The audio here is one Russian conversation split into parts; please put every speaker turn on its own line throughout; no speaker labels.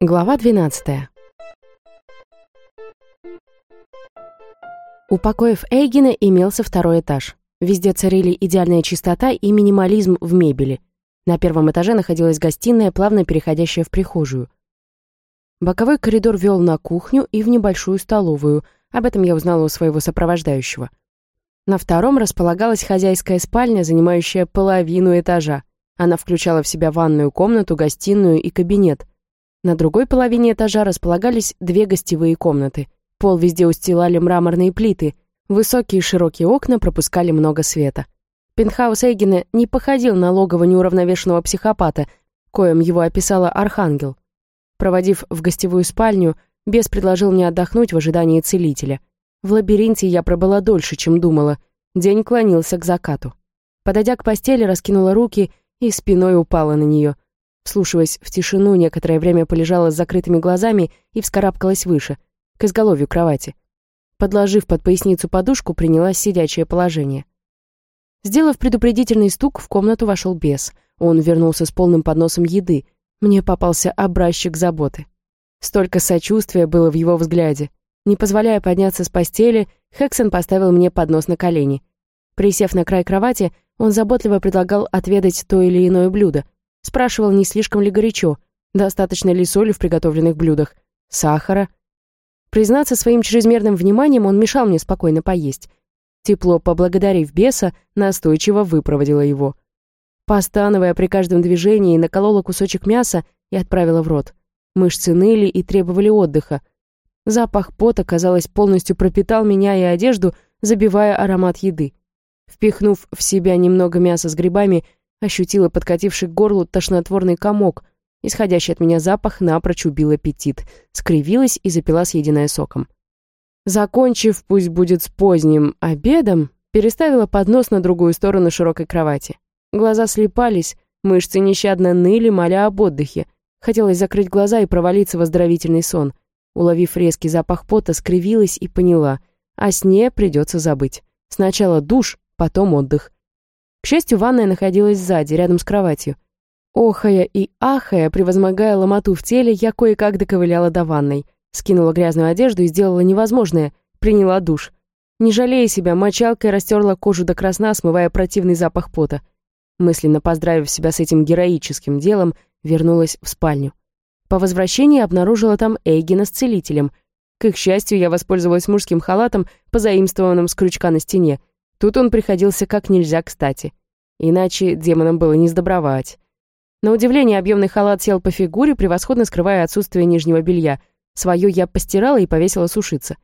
Глава 12. У покоев Эйгена имелся второй этаж. Везде царили идеальная чистота и минимализм в мебели. На первом этаже находилась гостиная, плавно переходящая в прихожую. Боковой коридор вел на кухню и в небольшую столовую. Об этом я узнала у своего сопровождающего. На втором располагалась хозяйская спальня, занимающая половину этажа. Она включала в себя ванную комнату, гостиную и кабинет. На другой половине этажа располагались две гостевые комнаты. Пол везде устилали мраморные плиты. Высокие широкие окна пропускали много света. Пентхаус Эйгена не походил на логово неуравновешенного психопата, коим его описала Архангел. Проводив в гостевую спальню, бес предложил мне отдохнуть в ожидании целителя. В лабиринте я пробыла дольше, чем думала. День клонился к закату. Подойдя к постели, раскинула руки и спиной упала на нее. Вслушиваясь в тишину, некоторое время полежала с закрытыми глазами и вскарабкалась выше, к изголовью кровати. Подложив под поясницу подушку, принялась сидячее положение. Сделав предупредительный стук, в комнату вошел бес. Он вернулся с полным подносом еды — мне попался образчик заботы. Столько сочувствия было в его взгляде. Не позволяя подняться с постели, Хексон поставил мне поднос на колени. Присев на край кровати, он заботливо предлагал отведать то или иное блюдо. Спрашивал, не слишком ли горячо, достаточно ли соли в приготовленных блюдах, сахара. Признаться своим чрезмерным вниманием, он мешал мне спокойно поесть. Тепло поблагодарив беса, настойчиво выпроводила его. Постановая при каждом движении, наколола кусочек мяса и отправила в рот. Мышцы ныли и требовали отдыха. Запах пота, казалось, полностью пропитал меня и одежду, забивая аромат еды. Впихнув в себя немного мяса с грибами, ощутила подкативший к горлу тошнотворный комок. Исходящий от меня запах напрочь убил аппетит. Скривилась и запила съеденное соком. Закончив, пусть будет с поздним обедом, переставила поднос на другую сторону широкой кровати. Глаза слепались, мышцы нещадно ныли, моля об отдыхе. Хотелось закрыть глаза и провалиться в оздоровительный сон. Уловив резкий запах пота, скривилась и поняла. О сне придется забыть. Сначала душ, потом отдых. К счастью, ванная находилась сзади, рядом с кроватью. Охая и ахая, превозмогая ломоту в теле, я кое-как доковыляла до ванной. Скинула грязную одежду и сделала невозможное. Приняла душ. Не жалея себя, мочалкой растерла кожу до красна, смывая противный запах пота. Мысленно поздравив себя с этим героическим делом, вернулась в спальню. По возвращении обнаружила там Эйгена с целителем. К их счастью, я воспользовалась мужским халатом, позаимствованным с крючка на стене. Тут он приходился как нельзя кстати. Иначе демонам было не сдобровать. На удивление, объемный халат сел по фигуре, превосходно скрывая отсутствие нижнего белья. Свое я постирала и повесила сушиться.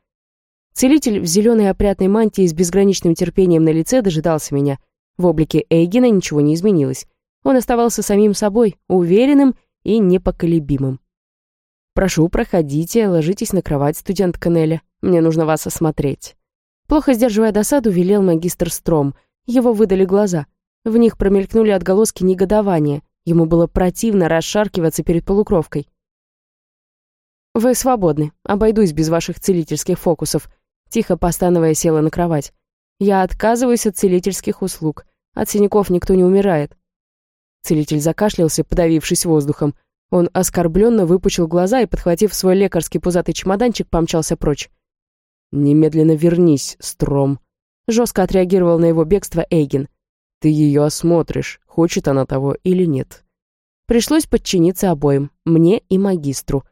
Целитель в зеленой опрятной мантии с безграничным терпением на лице дожидался меня — в облике Эйгена ничего не изменилось. Он оставался самим собой, уверенным и непоколебимым. «Прошу, проходите, ложитесь на кровать, студент Канеля. Мне нужно вас осмотреть». Плохо сдерживая досаду, велел магистр Стром. Его выдали глаза. В них промелькнули отголоски негодования. Ему было противно расшаркиваться перед полукровкой. «Вы свободны. Обойдусь без ваших целительских фокусов», тихо постановая села на кровать. Я отказываюсь от целительских услуг. От синяков никто не умирает. Целитель закашлялся, подавившись воздухом. Он оскорбленно выпучил глаза и, подхватив свой лекарский пузатый чемоданчик, помчался прочь. «Немедленно вернись, Стром», — жестко отреагировал на его бегство Эйген. «Ты ее осмотришь, хочет она того или нет». Пришлось подчиниться обоим, мне и магистру.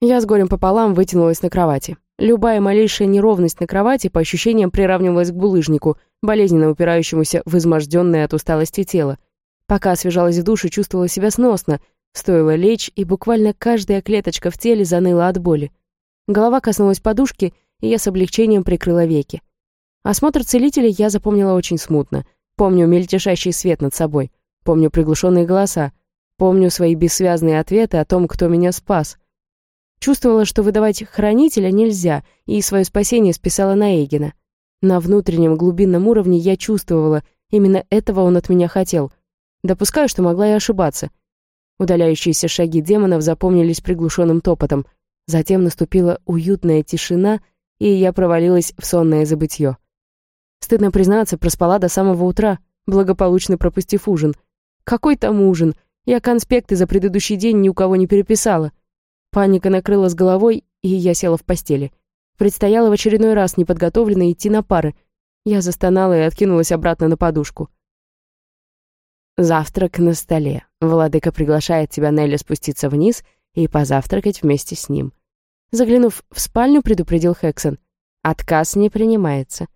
Я с горем пополам вытянулась на кровати. Любая малейшая неровность на кровати по ощущениям приравнивалась к булыжнику, болезненно упирающемуся в изможденное от усталости тело. Пока освежалась в душе, чувствовала себя сносно. Стоило лечь, и буквально каждая клеточка в теле заныла от боли. Голова коснулась подушки, и я с облегчением прикрыла веки. Осмотр целителя я запомнила очень смутно. Помню мельтешащий свет над собой. Помню приглушенные голоса. Помню свои бессвязные ответы о том, кто меня спас — Чувствовала, что выдавать хранителя нельзя, и свое спасение списала на Эйгена. На внутреннем глубинном уровне я чувствовала, именно этого он от меня хотел. Допускаю, что могла и ошибаться. Удаляющиеся шаги демонов запомнились приглушенным топотом. Затем наступила уютная тишина, и я провалилась в сонное забытье. Стыдно признаться, проспала до самого утра, благополучно пропустив ужин. Какой там ужин? Я конспекты за предыдущий день ни у кого не переписала. Паника накрыла с головой, и я села в постели. Предстояло в очередной раз неподготовленно идти на пары. Я застонала и откинулась обратно на подушку. «Завтрак на столе. Владыка приглашает тебя, Нелли, спуститься вниз и позавтракать вместе с ним». Заглянув в спальню, предупредил Хексон. «Отказ не принимается».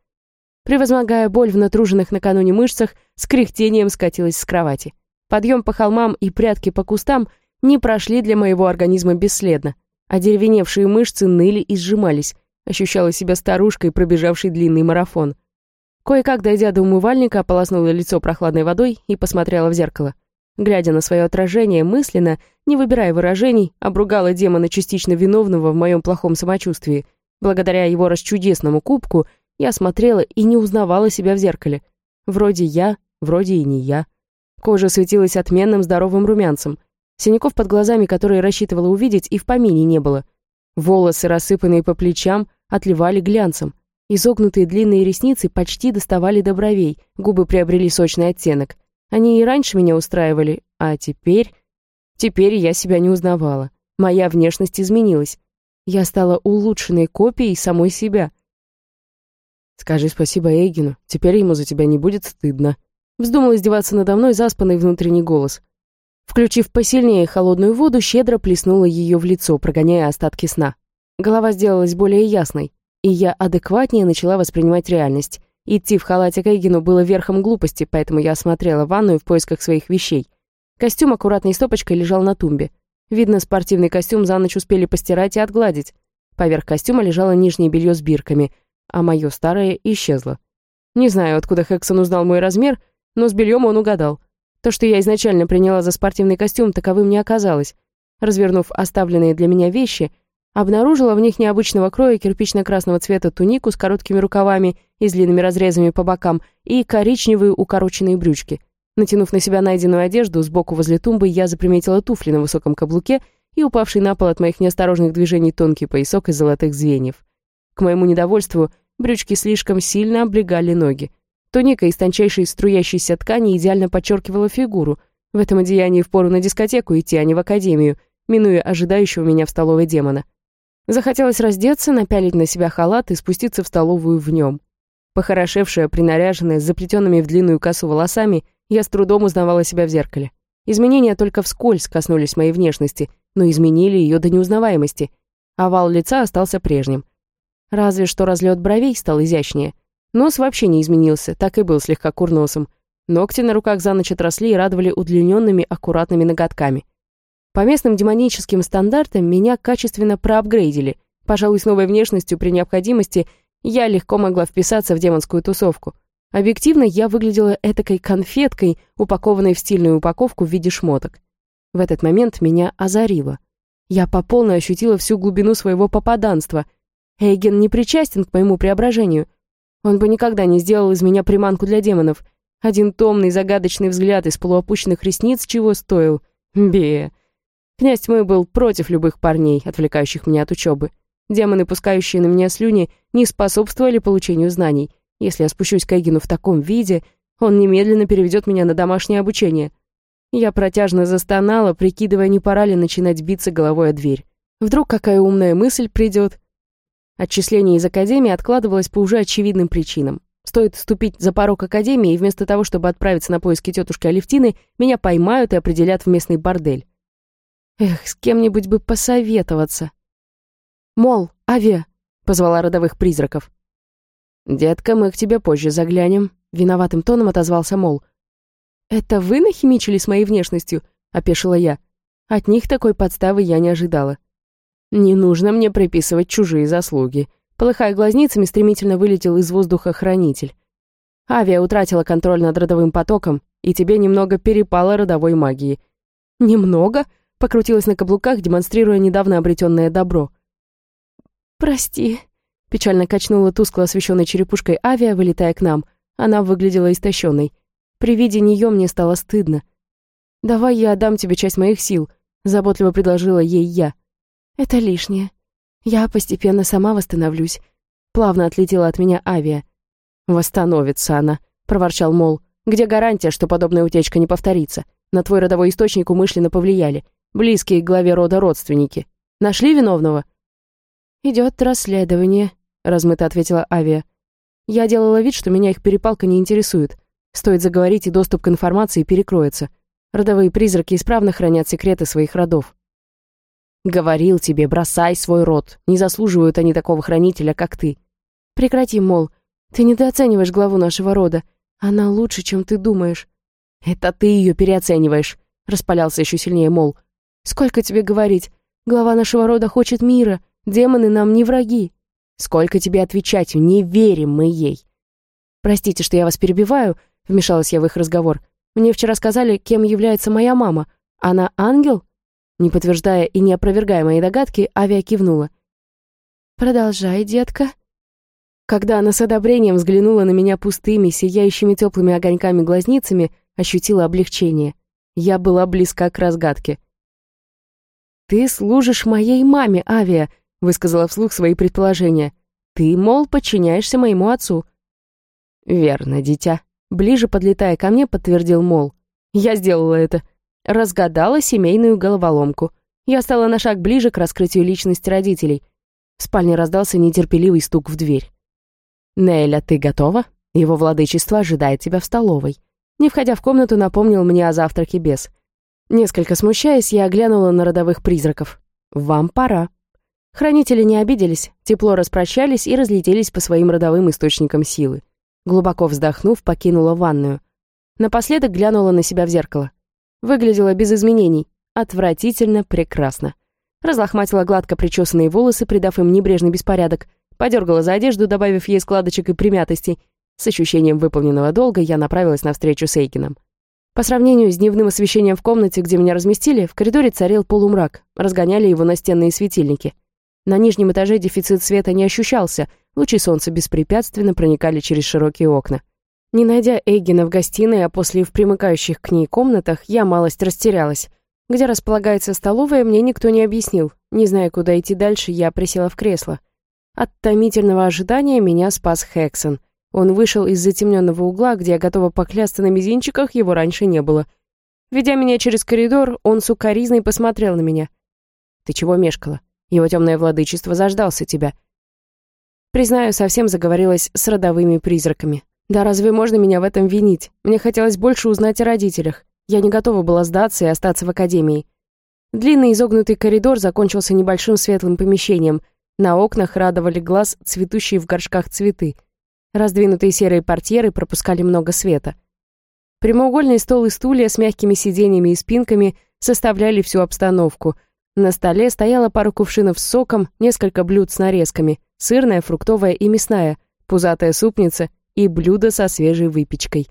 Превозмогая боль в натруженных накануне мышцах, с кряхтением скатилась с кровати. Подъем по холмам и прятки по кустам не прошли для моего организма бесследно. Одеревеневшие мышцы ныли и сжимались. Ощущала себя старушкой, пробежавшей длинный марафон. Кое-как, дойдя до умывальника, ополоснула лицо прохладной водой и посмотрела в зеркало. Глядя на свое отражение мысленно, не выбирая выражений, обругала демона частично виновного в моем плохом самочувствии. Благодаря его расчудесному кубку я смотрела и не узнавала себя в зеркале. Вроде я, вроде и не я. Кожа светилась отменным здоровым румянцем. Синяков под глазами, которые рассчитывала увидеть, и в помине не было. Волосы, рассыпанные по плечам, отливали глянцем. Изогнутые длинные ресницы почти доставали до бровей, губы приобрели сочный оттенок. Они и раньше меня устраивали, а теперь... Теперь я себя не узнавала. Моя внешность изменилась. Я стала улучшенной копией самой себя. «Скажи спасибо Эйгину, теперь ему за тебя не будет стыдно», Вздумал издеваться надо мной заспанный внутренний голос. Включив посильнее холодную воду, щедро плеснула ее в лицо, прогоняя остатки сна. Голова сделалась более ясной, и я адекватнее начала воспринимать реальность. Идти в халате к было верхом глупости, поэтому я осмотрела ванную в поисках своих вещей. Костюм аккуратной стопочкой лежал на тумбе. Видно, спортивный костюм за ночь успели постирать и отгладить. Поверх костюма лежало нижнее белье с бирками, а мое старое исчезло. Не знаю, откуда Хексон узнал мой размер, но с бельем он угадал. То, что я изначально приняла за спортивный костюм, таковым не оказалось. Развернув оставленные для меня вещи, обнаружила в них необычного кроя кирпично-красного цвета тунику с короткими рукавами и длинными разрезами по бокам и коричневые укороченные брючки. Натянув на себя найденную одежду, сбоку возле тумбы я заприметила туфли на высоком каблуке и упавший на пол от моих неосторожных движений тонкий поясок из золотых звеньев. К моему недовольству, брючки слишком сильно облегали ноги. Туника из тончайшей струящейся ткани идеально подчеркивала фигуру. В этом одеянии впору на дискотеку идти, а не в академию, минуя ожидающего меня в столовой демона. Захотелось раздеться, напялить на себя халат и спуститься в столовую в нем. Похорошевшая, принаряженная, с заплетенными в длинную косу волосами, я с трудом узнавала себя в зеркале. Изменения только вскользь коснулись моей внешности, но изменили ее до неузнаваемости. Овал лица остался прежним. Разве что разлет бровей стал изящнее — Нос вообще не изменился, так и был слегка курносом. Ногти на руках за ночь отросли и радовали удлиненными аккуратными ноготками. По местным демоническим стандартам меня качественно проапгрейдили. Пожалуй, с новой внешностью при необходимости я легко могла вписаться в демонскую тусовку. Объективно я выглядела этакой конфеткой, упакованной в стильную упаковку в виде шмоток. В этот момент меня озарило. Я по полной ощутила всю глубину своего попаданства. Эйген не причастен к моему преображению — он бы никогда не сделал из меня приманку для демонов. Один томный загадочный взгляд из полуопущенных ресниц чего стоил. Бе. Князь тьмы был против любых парней, отвлекающих меня от учебы. Демоны, пускающие на меня слюни, не способствовали получению знаний. Если я спущусь к Эгину в таком виде, он немедленно переведет меня на домашнее обучение. Я протяжно застонала, прикидывая, не пора ли начинать биться головой о дверь. Вдруг какая умная мысль придет, Отчисление из академии откладывалось по уже очевидным причинам. Стоит вступить за порог академии, и вместо того, чтобы отправиться на поиски тетушки Алевтины, меня поймают и определят в местный бордель. Эх, с кем-нибудь бы посоветоваться. «Мол, Авиа!» — позвала родовых призраков. «Детка, мы к тебе позже заглянем», — виноватым тоном отозвался Мол. «Это вы нахимичили с моей внешностью?» — опешила я. От них такой подставы я не ожидала. Не нужно мне приписывать чужие заслуги. Полыхая глазницами, стремительно вылетел из воздуха хранитель. Авиа утратила контроль над родовым потоком, и тебе немного перепало родовой магии. Немного? Покрутилась на каблуках, демонстрируя недавно обретенное добро. «Прости», — печально качнула тускло освещенной черепушкой авиа, вылетая к нам. Она выглядела истощенной. При виде нее мне стало стыдно. «Давай я отдам тебе часть моих сил», — заботливо предложила ей я. «Это лишнее. Я постепенно сама восстановлюсь». Плавно отлетела от меня авиа. «Восстановится она», — проворчал Мол. «Где гарантия, что подобная утечка не повторится? На твой родовой источник умышленно повлияли. Близкие к главе рода родственники. Нашли виновного?» «Идет расследование», — размыто ответила Авиа. «Я делала вид, что меня их перепалка не интересует. Стоит заговорить, и доступ к информации перекроется. Родовые призраки исправно хранят секреты своих родов». «Говорил тебе, бросай свой род. Не заслуживают они такого хранителя, как ты». «Прекрати, мол. Ты недооцениваешь главу нашего рода. Она лучше, чем ты думаешь». «Это ты ее переоцениваешь», — распалялся еще сильнее, мол. «Сколько тебе говорить? Глава нашего рода хочет мира. Демоны нам не враги». «Сколько тебе отвечать? Не верим мы ей». «Простите, что я вас перебиваю», — вмешалась я в их разговор. «Мне вчера сказали, кем является моя мама. Она ангел?» Не подтверждая и не опровергая мои догадки, Авиа кивнула. «Продолжай, детка», когда она с одобрением взглянула на меня пустыми, сияющими теплыми огоньками глазницами, ощутила облегчение. Я была близка к разгадке. «Ты служишь моей маме, Авиа», — высказала вслух свои предположения. «Ты, мол, подчиняешься моему отцу». «Верно, дитя», — ближе подлетая ко мне, подтвердил Мол. «Я сделала это. Разгадала семейную головоломку. Я стала на шаг ближе к раскрытию личности родителей. В спальне раздался нетерпеливый стук в дверь. «Неля, ты готова? Его владычество ожидает тебя в столовой». Не входя в комнату, напомнил мне о завтраке без. Несколько смущаясь, я оглянула на родовых призраков. «Вам пора». Хранители не обиделись, тепло распрощались и разлетелись по своим родовым источникам силы. Глубоко вздохнув, покинула ванную. Напоследок глянула на себя в зеркало. Выглядела без изменений. Отвратительно прекрасно. Разлохматила гладко причесанные волосы, придав им небрежный беспорядок, Подергала за одежду, добавив ей складочек и примятостей. С ощущением выполненного долга я направилась на встречу с Эйкином. По сравнению с дневным освещением в комнате, где меня разместили, в коридоре царил полумрак, разгоняли его настенные светильники. На нижнем этаже дефицит света не ощущался, лучи солнца беспрепятственно проникали через широкие окна. Не найдя Эйгена в гостиной, а после в примыкающих к ней комнатах, я малость растерялась. Где располагается столовая, мне никто не объяснил. Не зная, куда идти дальше, я присела в кресло. От томительного ожидания меня спас Хексон. Он вышел из затемненного угла, где я готова поклясться на мизинчиках, его раньше не было. Ведя меня через коридор, он сукоризной посмотрел на меня. «Ты чего мешкала? Его темное владычество заждался тебя». Признаю, совсем заговорилась с родовыми призраками. Да разве можно меня в этом винить? Мне хотелось больше узнать о родителях. Я не готова была сдаться и остаться в академии. Длинный изогнутый коридор закончился небольшим светлым помещением — на окнах радовали глаз цветущие в горшках цветы. Раздвинутые серые портьеры пропускали много света. Прямоугольный стол и стулья с мягкими сиденьями и спинками составляли всю обстановку. На столе стояла пара кувшинов с соком, несколько блюд с нарезками, сырная, фруктовая и мясная, пузатая супница и блюдо со свежей выпечкой.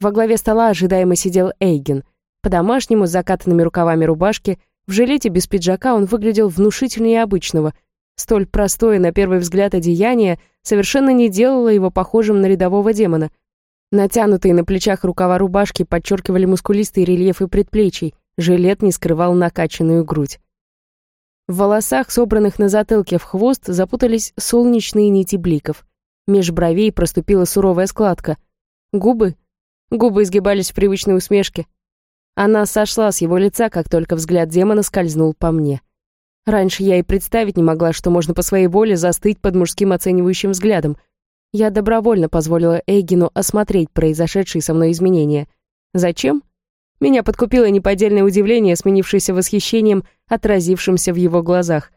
Во главе стола ожидаемо сидел Эйген. По-домашнему, с закатанными рукавами рубашки, в жилете без пиджака он выглядел внушительнее обычного — Столь простое, на первый взгляд, одеяние совершенно не делало его похожим на рядового демона. Натянутые на плечах рукава рубашки подчеркивали мускулистые рельефы предплечий, жилет не скрывал накачанную грудь. В волосах, собранных на затылке в хвост, запутались солнечные нити бликов. Меж бровей проступила суровая складка. Губы? Губы изгибались в привычной усмешке. Она сошла с его лица, как только взгляд демона скользнул по мне. Раньше я и представить не могла, что можно по своей воле застыть под мужским оценивающим взглядом. Я добровольно позволила Эгину осмотреть произошедшие со мной изменения. Зачем? Меня подкупило неподдельное удивление, сменившееся восхищением, отразившимся в его глазах.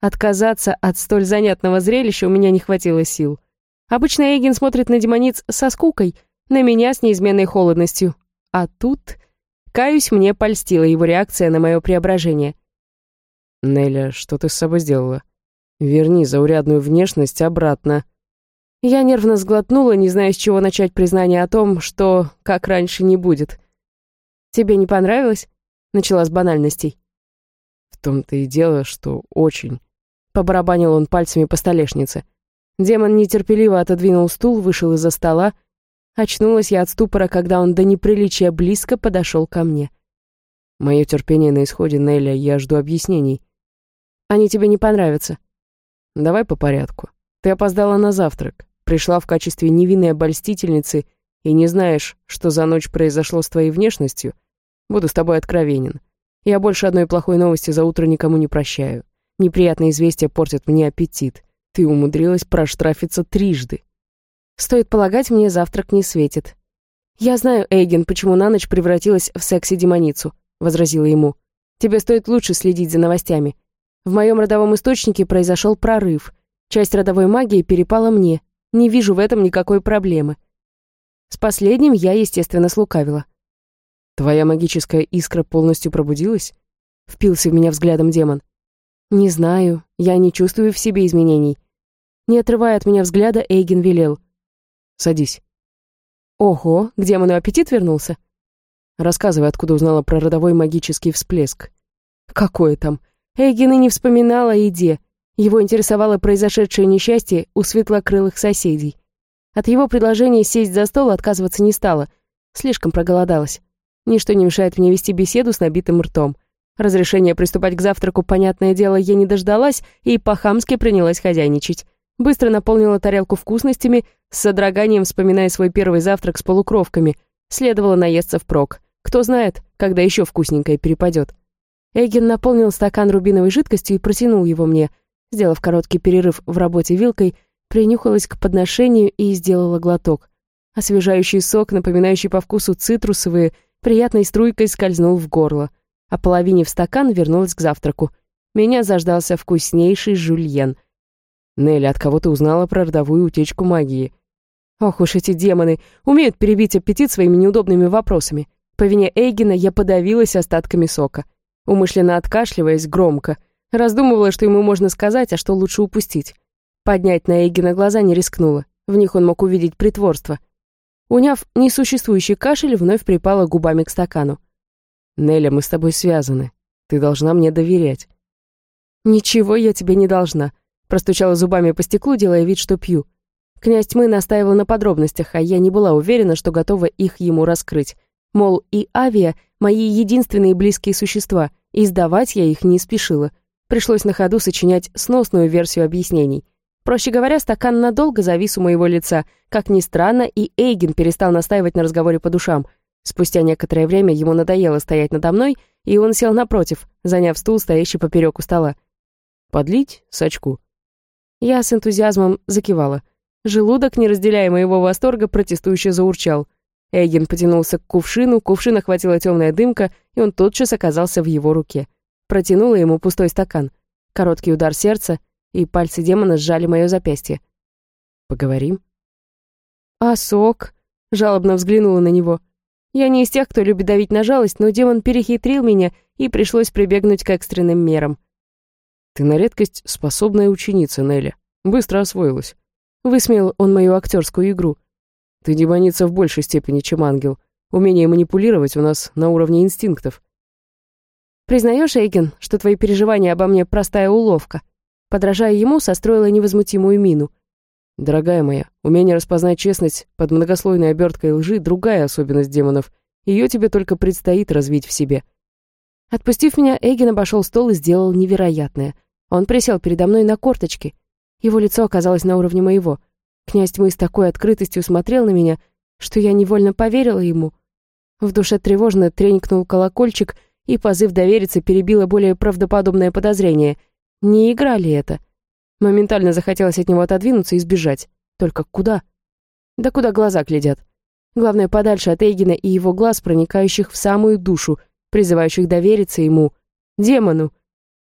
Отказаться от столь занятного зрелища у меня не хватило сил. Обычно Эгин смотрит на демониц со скукой, на меня с неизменной холодностью. А тут, каюсь, мне польстила его реакция на мое преображение — «Неля, что ты с собой сделала? Верни заурядную внешность обратно». Я нервно сглотнула, не зная, с чего начать признание о том, что как раньше не будет. «Тебе не понравилось?» — начала с банальностей. «В том-то и дело, что очень...» — побарабанил он пальцами по столешнице. Демон нетерпеливо отодвинул стул, вышел из-за стола. Очнулась я от ступора, когда он до неприличия близко подошел ко мне. «Мое терпение на исходе, Неля, я жду объяснений». Они тебе не понравятся. Давай по порядку. Ты опоздала на завтрак.
пришла в качестве невинной обольстительницы и не знаешь, что за ночь произошло с твоей внешностью, буду с тобой откровенен. Я больше одной плохой новости за утро никому не прощаю. Неприятные известия портят мне аппетит. Ты умудрилась проштрафиться трижды. Стоит полагать, мне завтрак не светит. «Я знаю, Эйген, почему на ночь превратилась в секси-демоницу», — возразила ему. «Тебе стоит лучше следить за новостями. В моем родовом источнике произошел прорыв. Часть родовой магии перепала мне. Не вижу в этом никакой проблемы». С последним я, естественно, слукавила. «Твоя магическая искра полностью пробудилась?» — впился в меня взглядом демон. «Не знаю, я не чувствую в себе изменений». Не отрывая от меня взгляда, Эйген велел. «Садись». «Ого, к демону аппетит вернулся?» Рассказывай, откуда узнала про родовой магический всплеск. «Какое там? Эйген и не вспоминал о еде. Его интересовало произошедшее несчастье у светлокрылых соседей. От его предложения сесть за стол отказываться не стала. Слишком проголодалась. Ничто не мешает мне вести беседу с набитым ртом. Разрешение приступать к завтраку, понятное дело, я не дождалась и по-хамски принялась хозяйничать. Быстро наполнила тарелку вкусностями, с содроганием вспоминая свой первый завтрак с полукровками. Следовало наесться впрок. Кто знает, когда еще вкусненькое перепадет. Эгин наполнил стакан рубиновой жидкостью и протянул его мне. Сделав короткий перерыв в работе вилкой, принюхалась к подношению и сделала глоток. Освежающий сок, напоминающий по вкусу цитрусовые, приятной струйкой скользнул в горло а половине в стакан вернулась к завтраку. Меня заждался вкуснейший жульен. «Нелли, от кого ты узнала про родовую утечку магии?» Ох уж эти демоны, умеют перебить аппетит своими неудобными вопросами. По вине Эйгена я подавилась остатками сока. Умышленно откашливаясь громко, раздумывала, что ему можно сказать, а что лучше упустить. Поднять на Эйгена глаза не рискнула. В них он мог увидеть притворство. Уняв несуществующий кашель, вновь припала губами к стакану. «Неля, мы с тобой связаны. Ты должна мне доверять». «Ничего я тебе не должна», — простучала зубами по стеклу, делая вид, что пью. Князь тьмы настаивал на подробностях, а я не была уверена, что готова их ему раскрыть. Мол, и Авиа — мои единственные близкие существа, и сдавать я их не спешила. Пришлось на ходу сочинять сносную версию объяснений. Проще говоря, стакан надолго завис у моего лица. Как ни странно, и Эйген перестал настаивать на разговоре по душам — Спустя некоторое время ему надоело стоять надо мной, и он сел напротив, заняв стул, стоящий поперек у стола. «Подлить сачку?» Я с энтузиазмом закивала. Желудок, не разделяя моего восторга, протестующе заурчал. Эйген потянулся к кувшину, кувшин охватила темная дымка, и он тотчас оказался в его руке. Протянула ему пустой стакан. Короткий удар сердца, и пальцы демона сжали мое запястье. «Поговорим?» «А сок?» — жалобно взглянула на него. Я не из тех, кто любит давить на жалость, но демон перехитрил меня, и пришлось прибегнуть к экстренным мерам. «Ты на редкость способная ученица, Нелли. Быстро освоилась». Высмеял он мою актерскую игру. «Ты демоница в большей степени, чем ангел. Умение манипулировать у нас на уровне инстинктов». «Признаешь, Эйген, что твои переживания обо мне простая уловка?» Подражая ему, состроила невозмутимую мину — Дорогая моя, умение распознать честность под многослойной оберткой лжи — другая особенность демонов. Ее тебе только предстоит развить в себе. Отпустив меня, Эгин обошел стол и сделал невероятное. Он присел передо мной на корточки. Его лицо оказалось на уровне моего. Князь тьмы с такой открытостью смотрел на меня, что я невольно поверила ему. В душе тревожно тренькнул колокольчик, и позыв довериться перебило более правдоподобное подозрение. Не игра ли это? — Моментально захотелось от него отодвинуться и сбежать. Только куда? Да куда глаза глядят? Главное, подальше от Эйгена и его глаз, проникающих в самую душу, призывающих довериться ему, демону.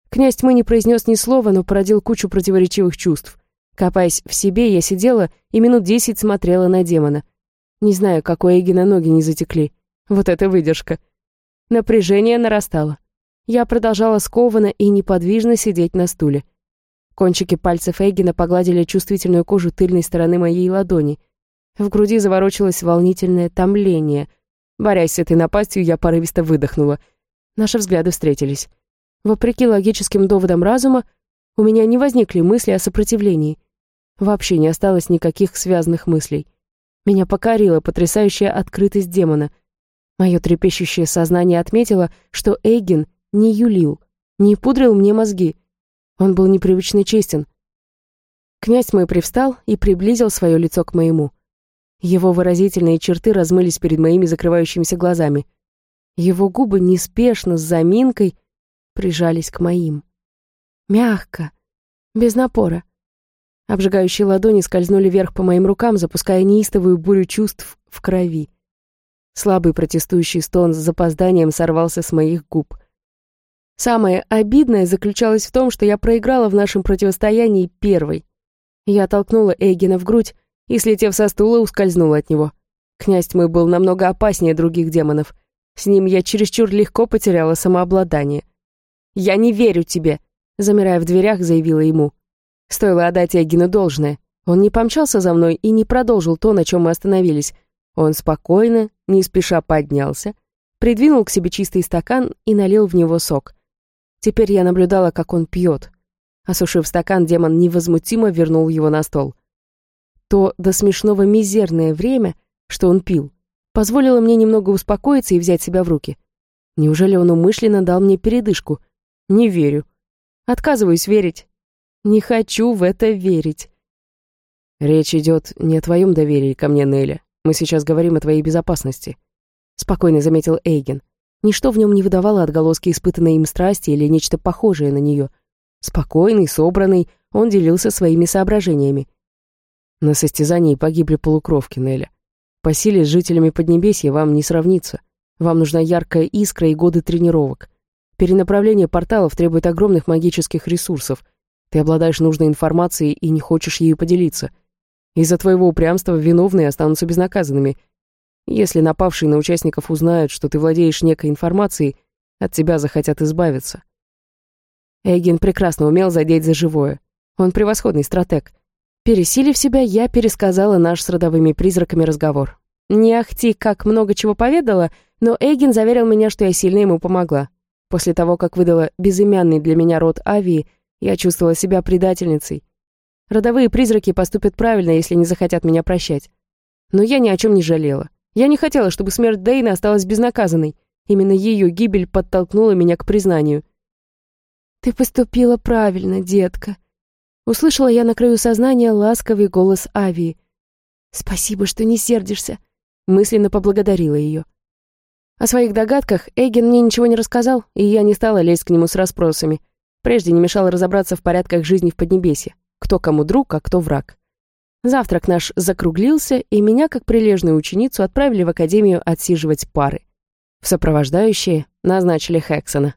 Князь тьмы не произнес ни слова, но породил кучу противоречивых чувств. Копаясь в себе, я сидела и минут десять смотрела на демона. Не знаю, как у Эйгена ноги не затекли. Вот это выдержка. Напряжение нарастало. Я продолжала скованно и неподвижно сидеть на стуле. Кончики пальцев Эйгена погладили чувствительную кожу тыльной стороны моей ладони. В груди заворочилось волнительное томление. Борясь с этой напастью, я порывисто выдохнула. Наши взгляды встретились. Вопреки логическим доводам разума, у меня не возникли мысли о сопротивлении. Вообще не осталось никаких связанных мыслей. Меня покорила потрясающая открытость демона. Мое трепещущее сознание отметило, что Эйген не юлил, не пудрил мне мозги — он был непривычно честен.
Князь мой привстал и приблизил свое лицо к моему. Его выразительные черты размылись перед моими закрывающимися глазами. Его губы неспешно, с заминкой, прижались к моим. Мягко, без напора. Обжигающие ладони скользнули вверх по моим рукам, запуская неистовую бурю чувств в крови. Слабый протестующий стон с запозданием сорвался с моих губ. Самое обидное заключалось в том, что я проиграла в нашем противостоянии первой. Я толкнула Эйгена в грудь и, слетев со стула, ускользнула от него. Князь мой был намного опаснее других демонов. С ним я чересчур легко потеряла самообладание. «Я не верю тебе!» Замирая в дверях, заявила ему. Стоило отдать Эгину должное. Он не помчался за мной и не продолжил то, на чем мы остановились. Он спокойно, не спеша поднялся, придвинул к себе чистый стакан и налил в него сок. Теперь я наблюдала, как он пьет. Осушив стакан, демон невозмутимо вернул его на стол. То до смешного мизерное время, что он пил, позволило мне немного успокоиться и взять себя в руки. Неужели он умышленно дал мне передышку? Не верю. Отказываюсь верить. Не хочу в это верить.
Речь идет не о твоем доверии ко мне, Неля. Мы сейчас говорим о твоей безопасности.
Спокойно заметил Эйген. Ничто в нем не выдавало отголоски испытанной им страсти или нечто похожее на нее. Спокойный, собранный, он делился своими соображениями.
На состязании погибли полукровки, Неля. По силе с жителями Поднебесья вам не сравнится. Вам нужна яркая искра и годы тренировок. Перенаправление порталов требует огромных магических ресурсов — ты обладаешь нужной информацией и не хочешь ею поделиться. Из-за твоего упрямства виновные останутся безнаказанными. Если напавшие на участников узнают, что ты владеешь некой информацией, от тебя захотят избавиться.
Эгин прекрасно умел задеть за живое. Он превосходный стратег. Пересилив себя, я пересказала наш с родовыми призраками разговор. Не ахти, как много чего поведала, но Эгин заверил меня, что я сильно ему помогла. После того, как выдала безымянный для меня род Авии, я чувствовала себя предательницей. Родовые призраки поступят правильно, если не захотят меня прощать. Но я ни о чем не жалела. Я не хотела, чтобы смерть Дейна осталась безнаказанной. Именно ее гибель подтолкнула меня к признанию. «Ты поступила правильно, детка», — услышала я на краю сознания ласковый голос Авии. «Спасибо, что не сердишься», — мысленно поблагодарила ее. О своих догадках Эгин мне ничего не рассказал, и я не стала лезть к нему с расспросами. Прежде не мешало разобраться в порядках жизни в Поднебесье. Кто кому друг, а кто враг. Завтрак наш закруглился, и меня, как прилежную ученицу, отправили в академию отсиживать пары. В сопровождающие назначили Хексона.